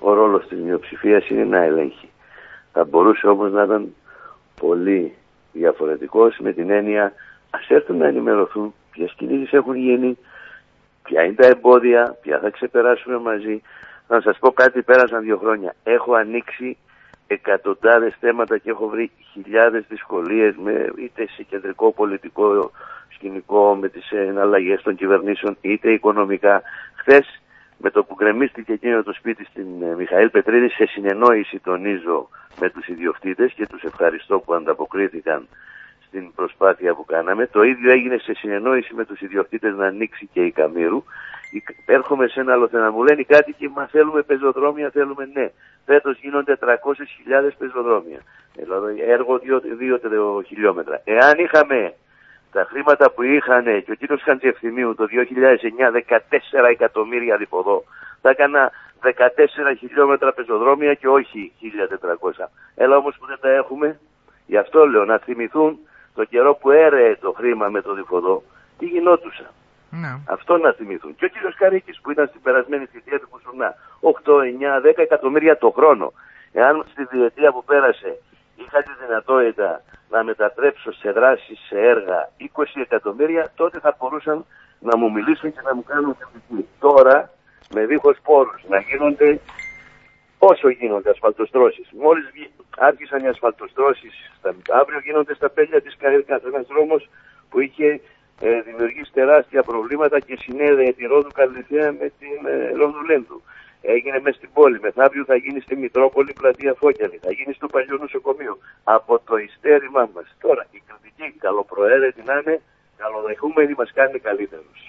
ο ρόλος της μειοψηφίας είναι να ελέγχει. Θα μπορούσε όμως να ήταν πολύ διαφορετικός με την έννοια ας έρθουν να ενημερωθούν ποιες κινήσεις έχουν γίνει, ποια είναι τα εμπόδια, ποια θα ξεπεράσουμε μαζί. Να σας πω κάτι, πέρασαν δύο χρόνια. Έχω ανοίξει εκατοντάδες θέματα και έχω βρει χιλιάδες δυσκολίες με, είτε σε κεντρικό πολιτικό σκηνικό με τις εναλλαγές των κυβερνήσεων είτε οικονομικά. Χθες με το που γκρεμίστηκε εκείνο το σπίτι στην ε, Μιχαήλ Πετρίδη σε συνεννόηση τονίζω με τους ιδιοκτήτες και τους ευχαριστώ που ανταποκρίθηκαν στην προσπάθεια που κάναμε. Το ίδιο έγινε σε συνεννόηση με τους ιδιοκτήτες να ανοίξει και η Καμήρου. Έρχομαι σε ένα άλλο θέμα. Μου λένε κάτι και μα θέλουμε πεζοδρόμια, θέλουμε ναι. Φέτος γίνονται 300.000 πεζοδρόμια. Δηλαδή έργο 2 χιλιόμετρα. Εάν είχαμε τα χρήματα που είχαν και ο κύριος Χαντζευθυμίου το 2009 14 εκατομμύρια διποδό θα έκανα 14 χιλιόμετρα πεζοδρόμια και όχι 1400. Έλα όμως που δεν τα έχουμε, γι' αυτό λέω να θυμηθούν το καιρό που έρεε το χρήμα με το διποδό, τι γινότουσα. Ναι. Αυτό να θυμηθούν. Και ο κύριος Καρίκης που ήταν στην περασμένη θητεία του Κουσουνά, 8, 9, 10 εκατομμύρια το χρόνο. Εάν στη διετία που πέρασε είχα τη δυνατότητα να μετατρέψω σε δράση, σε έργα 20 εκατομμύρια, τότε θα μπορούσαν να μου μιλήσουν και να μου κάνουν κριτική. Τώρα, με δίχως πόρους, να γίνονται όσο γίνονται ασφαλτοστρώσεις. Μόλις άρχισαν οι ασφαλτοστρώσεις, αύριο γίνονται στα πέλια της Καρέλκας ένας δρόμος που είχε ε, δημιουργήσει τεράστια προβλήματα και συνέδεε τη Ρόδου Καλυθέα με την ε, Ρόδου Λέντου έγινε μέσα στην πόλη. Μεθαύριο θα γίνει στη Μητρόπολη πλατεία Φώκιαλη. Θα γίνει στο παλιό νοσοκομείο. Από το ιστέρημά μας. Τώρα η κριτική καλοπροαίρετη να είναι καλοδεχούμενη μας κάνει καλύτερους.